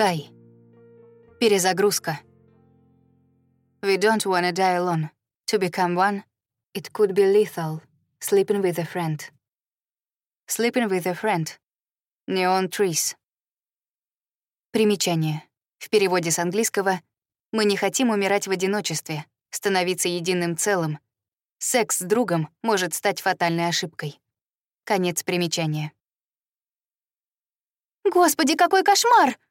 Скай. Перезагрузка. We don't wanna die alone. To become one, it could be lethal. Sleeping with a friend. Sleeping with a friend. Neon trees. Примечание. В переводе с английского «Мы не хотим умирать в одиночестве, становиться единым целым. Секс с другом может стать фатальной ошибкой». Конец примечания. «Господи, какой кошмар!» —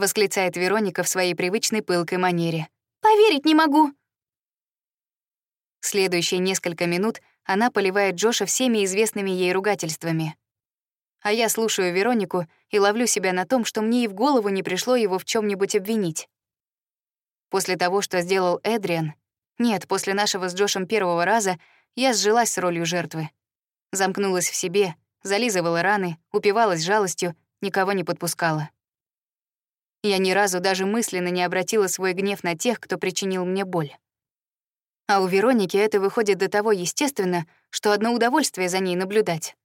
восклицает Вероника в своей привычной пылкой манере. «Поверить не могу!» Следующие несколько минут она поливает Джоша всеми известными ей ругательствами. А я слушаю Веронику и ловлю себя на том, что мне и в голову не пришло его в чем нибудь обвинить. После того, что сделал Эдриан, нет, после нашего с Джошем первого раза, я сжилась с ролью жертвы. Замкнулась в себе, зализывала раны, упивалась жалостью, никого не подпускала. Я ни разу даже мысленно не обратила свой гнев на тех, кто причинил мне боль. А у Вероники это выходит до того естественно, что одно удовольствие за ней наблюдать.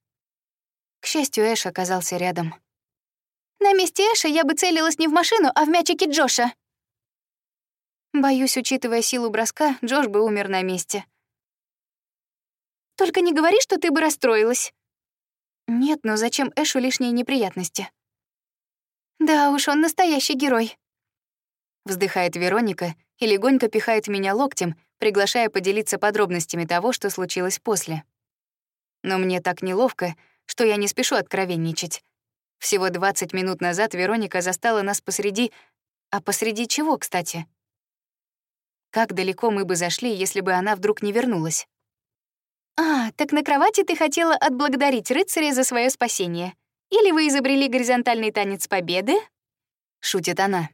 К счастью, Эш оказался рядом. «На месте Эша я бы целилась не в машину, а в мячики Джоша». Боюсь, учитывая силу броска, Джош бы умер на месте. «Только не говори, что ты бы расстроилась». Нет, но зачем Эшу лишние неприятности? Да уж, он настоящий герой. Вздыхает Вероника и легонько пихает меня локтем, приглашая поделиться подробностями того, что случилось после. Но мне так неловко, что я не спешу откровенничать. Всего 20 минут назад Вероника застала нас посреди... А посреди чего, кстати? Как далеко мы бы зашли, если бы она вдруг не вернулась? «А, так на кровати ты хотела отблагодарить рыцаря за свое спасение. Или вы изобрели горизонтальный танец победы?» — шутит она.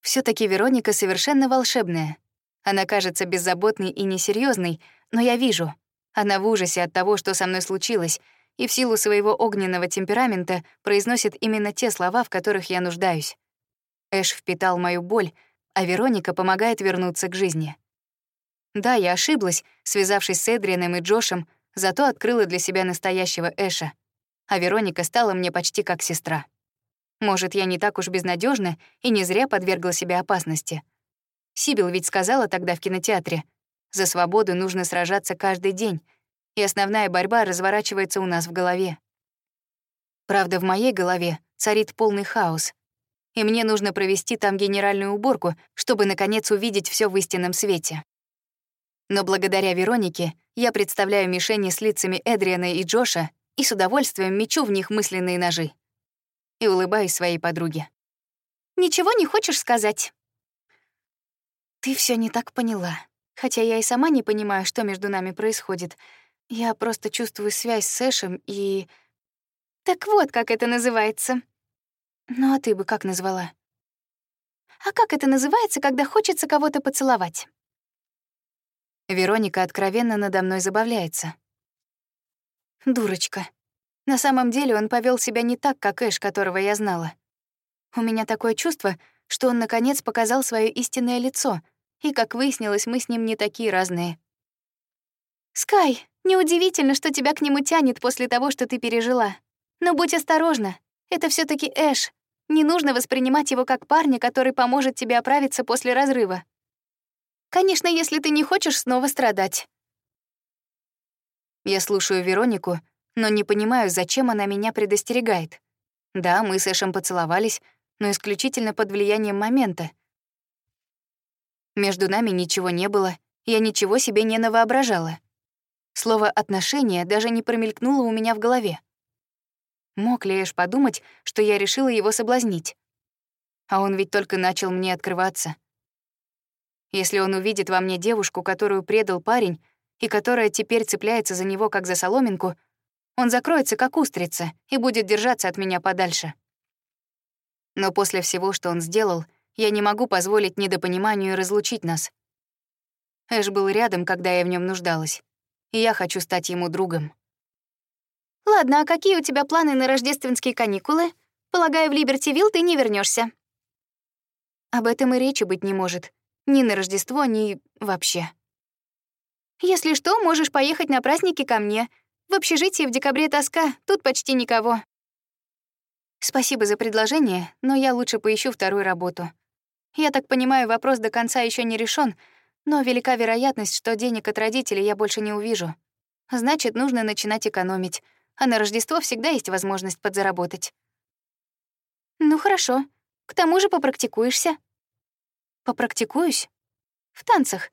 все таки Вероника совершенно волшебная. Она кажется беззаботной и несерьезной, но я вижу. Она в ужасе от того, что со мной случилось, и в силу своего огненного темперамента произносит именно те слова, в которых я нуждаюсь. Эш впитал мою боль, а Вероника помогает вернуться к жизни. Да, я ошиблась, связавшись с Эдрианом и Джошем, зато открыла для себя настоящего Эша. А Вероника стала мне почти как сестра. Может, я не так уж безнадежна и не зря подвергла себя опасности. Сибил ведь сказала тогда в кинотеатре, «За свободу нужно сражаться каждый день», и основная борьба разворачивается у нас в голове. Правда, в моей голове царит полный хаос, и мне нужно провести там генеральную уборку, чтобы, наконец, увидеть все в истинном свете. Но благодаря Веронике я представляю мишени с лицами Эдриана и Джоша и с удовольствием мечу в них мысленные ножи. И улыбаюсь своей подруге. «Ничего не хочешь сказать?» «Ты все не так поняла. Хотя я и сама не понимаю, что между нами происходит. Я просто чувствую связь с Эшем и...» «Так вот, как это называется». «Ну а ты бы как назвала?» «А как это называется, когда хочется кого-то поцеловать?» Вероника откровенно надо мной забавляется. Дурочка. На самом деле он повел себя не так, как Эш, которого я знала. У меня такое чувство, что он наконец показал свое истинное лицо, и, как выяснилось, мы с ним не такие разные. «Скай, неудивительно, что тебя к нему тянет после того, что ты пережила. Но будь осторожна, это все таки Эш. Не нужно воспринимать его как парня, который поможет тебе оправиться после разрыва. Конечно, если ты не хочешь снова страдать. Я слушаю Веронику, но не понимаю, зачем она меня предостерегает. Да, мы с Эшем поцеловались, но исключительно под влиянием момента. Между нами ничего не было, я ничего себе не навоображала. Слово «отношения» даже не промелькнуло у меня в голове. Мог ли Эш подумать, что я решила его соблазнить? А он ведь только начал мне открываться. Если он увидит во мне девушку, которую предал парень, и которая теперь цепляется за него как за соломинку, он закроется как устрица и будет держаться от меня подальше. Но после всего, что он сделал, я не могу позволить недопониманию разлучить нас. Эш был рядом, когда я в нем нуждалась, и я хочу стать ему другом. «Ладно, а какие у тебя планы на рождественские каникулы? Полагаю, в Либерти-Вилл ты не вернешься. Об этом и речи быть не может. Ни на Рождество, ни вообще. Если что, можешь поехать на праздники ко мне. В общежитии в декабре тоска, тут почти никого. Спасибо за предложение, но я лучше поищу вторую работу. Я так понимаю, вопрос до конца еще не решен, но велика вероятность, что денег от родителей я больше не увижу. Значит, нужно начинать экономить, а на Рождество всегда есть возможность подзаработать. Ну хорошо. К тому же попрактикуешься. Попрактикуюсь? В танцах.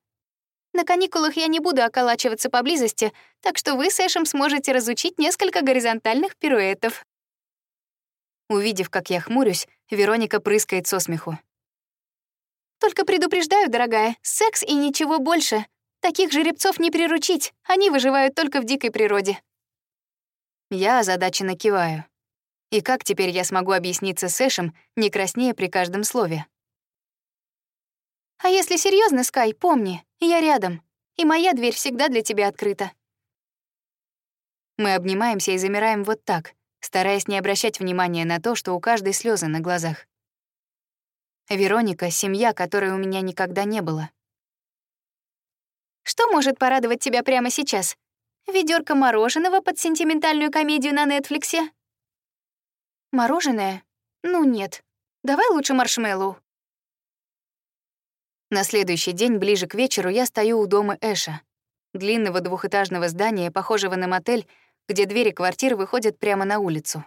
На каникулах я не буду околачиваться поблизости, так что вы с Эшем сможете разучить несколько горизонтальных пируэтов. Увидев, как я хмурюсь, Вероника прыскает со смеху. Только предупреждаю, дорогая, секс и ничего больше. Таких жеребцов не приручить, они выживают только в дикой природе. Я озадаченно киваю. И как теперь я смогу объясниться с Эшем, не краснея при каждом слове? А если серьезно, Скай, помни, я рядом, и моя дверь всегда для тебя открыта. Мы обнимаемся и замираем вот так, стараясь не обращать внимания на то, что у каждой слезы на глазах. Вероника — семья, которой у меня никогда не было. Что может порадовать тебя прямо сейчас? Ведёрко мороженого под сентиментальную комедию на Нетфликсе? Мороженое? Ну нет. Давай лучше маршмеллоу. На следующий день, ближе к вечеру, я стою у дома Эша, длинного двухэтажного здания, похожего на мотель, где двери квартир выходят прямо на улицу.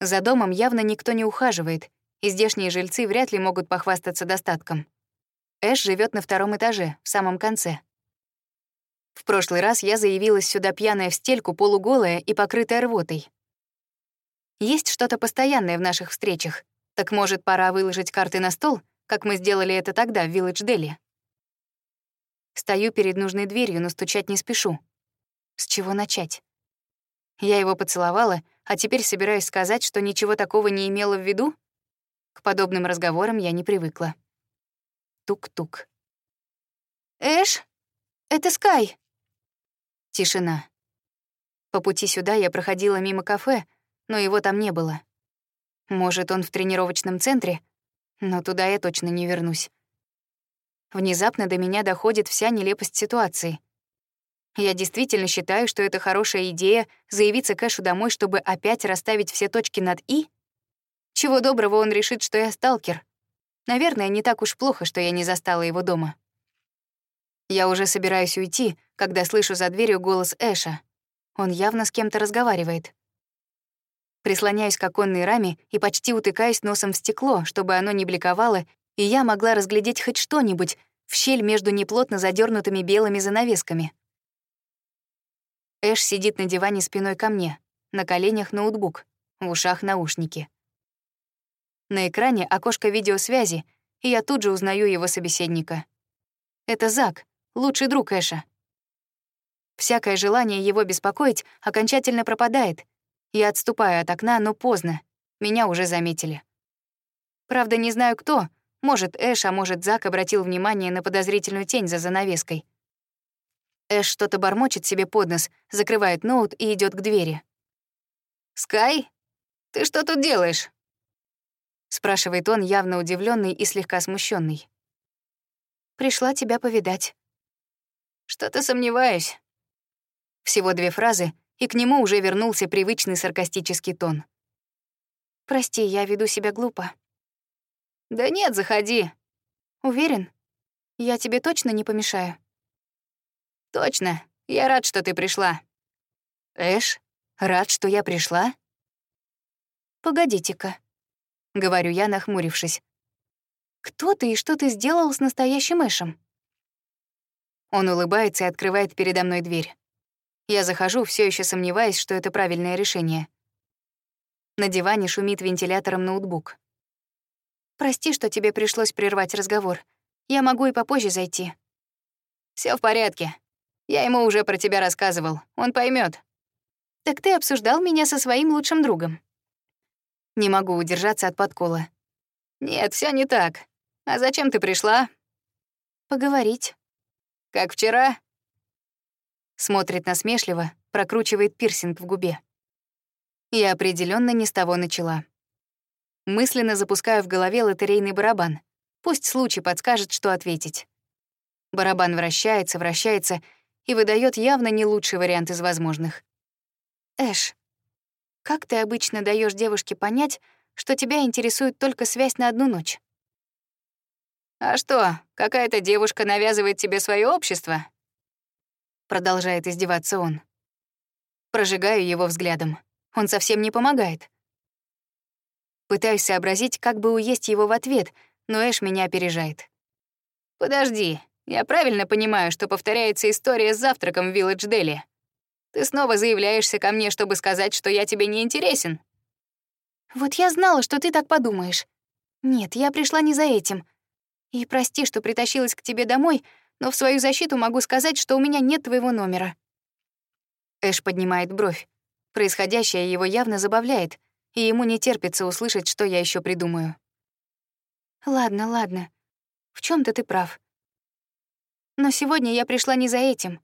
За домом явно никто не ухаживает, и здешние жильцы вряд ли могут похвастаться достатком. Эш живет на втором этаже, в самом конце. В прошлый раз я заявилась сюда пьяная в стельку, полуголая и покрытая рвотой. Есть что-то постоянное в наших встречах. Так может, пора выложить карты на стол — как мы сделали это тогда в Вилледж-Дели. Стою перед нужной дверью, но стучать не спешу. С чего начать? Я его поцеловала, а теперь собираюсь сказать, что ничего такого не имела в виду? К подобным разговорам я не привыкла. Тук-тук. «Эш, это Скай!» Тишина. По пути сюда я проходила мимо кафе, но его там не было. Может, он в тренировочном центре, но туда я точно не вернусь. Внезапно до меня доходит вся нелепость ситуации. Я действительно считаю, что это хорошая идея заявиться Кэшу домой, чтобы опять расставить все точки над «и»? Чего доброго он решит, что я сталкер. Наверное, не так уж плохо, что я не застала его дома. Я уже собираюсь уйти, когда слышу за дверью голос Эша. Он явно с кем-то разговаривает. Прислоняюсь к оконной раме и почти утыкаюсь носом в стекло, чтобы оно не бликовало, и я могла разглядеть хоть что-нибудь в щель между неплотно задернутыми белыми занавесками. Эш сидит на диване спиной ко мне, на коленях ноутбук, в ушах наушники. На экране окошко видеосвязи, и я тут же узнаю его собеседника. Это Зак, лучший друг Эша. Всякое желание его беспокоить окончательно пропадает, я отступаю от окна, но поздно. Меня уже заметили. Правда, не знаю кто. Может, Эш, а может, Зак обратил внимание на подозрительную тень за занавеской. Эш что-то бормочет себе под нос, закрывает ноут и идет к двери. «Скай, ты что тут делаешь?» спрашивает он, явно удивленный и слегка смущенный. «Пришла тебя повидать». «Что-то сомневаюсь». Всего две фразы, и к нему уже вернулся привычный саркастический тон. «Прости, я веду себя глупо». «Да нет, заходи». «Уверен? Я тебе точно не помешаю?» «Точно. Я рад, что ты пришла». «Эш, рад, что я пришла?» «Погодите-ка», — говорю я, нахмурившись. «Кто ты и что ты сделал с настоящим Эшем?» Он улыбается и открывает передо мной дверь. Я захожу, все еще сомневаясь, что это правильное решение. На диване шумит вентилятором ноутбук. «Прости, что тебе пришлось прервать разговор. Я могу и попозже зайти». Все в порядке. Я ему уже про тебя рассказывал. Он поймет. «Так ты обсуждал меня со своим лучшим другом». Не могу удержаться от подкола. «Нет, все не так. А зачем ты пришла?» «Поговорить». «Как вчера?» Смотрит насмешливо, прокручивает пирсинг в губе. Я определенно не с того начала. Мысленно запускаю в голове лотерейный барабан. Пусть случай подскажет, что ответить. Барабан вращается, вращается и выдает явно не лучший вариант из возможных. Эш. Как ты обычно даешь девушке понять, что тебя интересует только связь на одну ночь? «А что, какая-то девушка навязывает тебе свое общество?» Продолжает издеваться он. Прожигаю его взглядом. Он совсем не помогает. Пытаюсь сообразить, как бы уесть его в ответ, но Эш меня опережает. «Подожди, я правильно понимаю, что повторяется история с завтраком в Вилледж-Дели? Ты снова заявляешься ко мне, чтобы сказать, что я тебе не интересен?» «Вот я знала, что ты так подумаешь. Нет, я пришла не за этим. И прости, что притащилась к тебе домой, но в свою защиту могу сказать, что у меня нет твоего номера». Эш поднимает бровь. Происходящее его явно забавляет, и ему не терпится услышать, что я еще придумаю. «Ладно, ладно. В чем то ты прав. Но сегодня я пришла не за этим.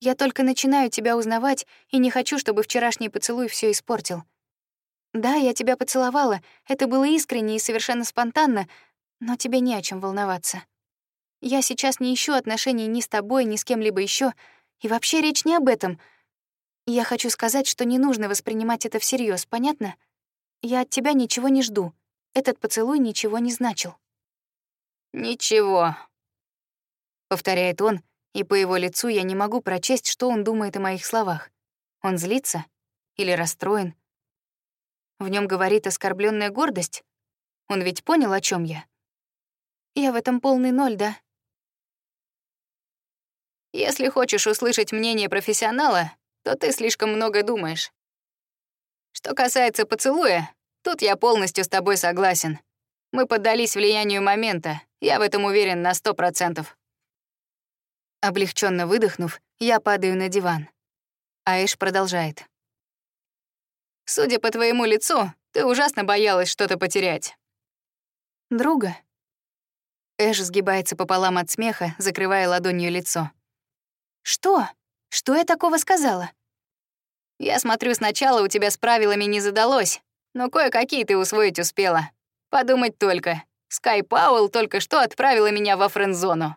Я только начинаю тебя узнавать и не хочу, чтобы вчерашний поцелуй все испортил. Да, я тебя поцеловала, это было искренне и совершенно спонтанно, но тебе не о чем волноваться. Я сейчас не ищу отношений ни с тобой, ни с кем-либо еще, и вообще речь не об этом. Я хочу сказать, что не нужно воспринимать это всерьез, понятно? Я от тебя ничего не жду. Этот поцелуй ничего не значил. «Ничего», — повторяет он, и по его лицу я не могу прочесть, что он думает о моих словах. Он злится или расстроен? В нем говорит оскорбленная гордость? Он ведь понял, о чем я? Я в этом полный ноль, да? Если хочешь услышать мнение профессионала, то ты слишком много думаешь. Что касается поцелуя, тут я полностью с тобой согласен. Мы поддались влиянию момента, я в этом уверен на сто процентов. Облегченно выдохнув, я падаю на диван. Аэш продолжает. «Судя по твоему лицу, ты ужасно боялась что-то потерять». «Друга?» Эш сгибается пополам от смеха, закрывая ладонью лицо. «Что? Что я такого сказала?» «Я смотрю, сначала у тебя с правилами не задалось, но кое-какие ты усвоить успела. Подумать только. Скай Пауэлл только что отправила меня во френдзону».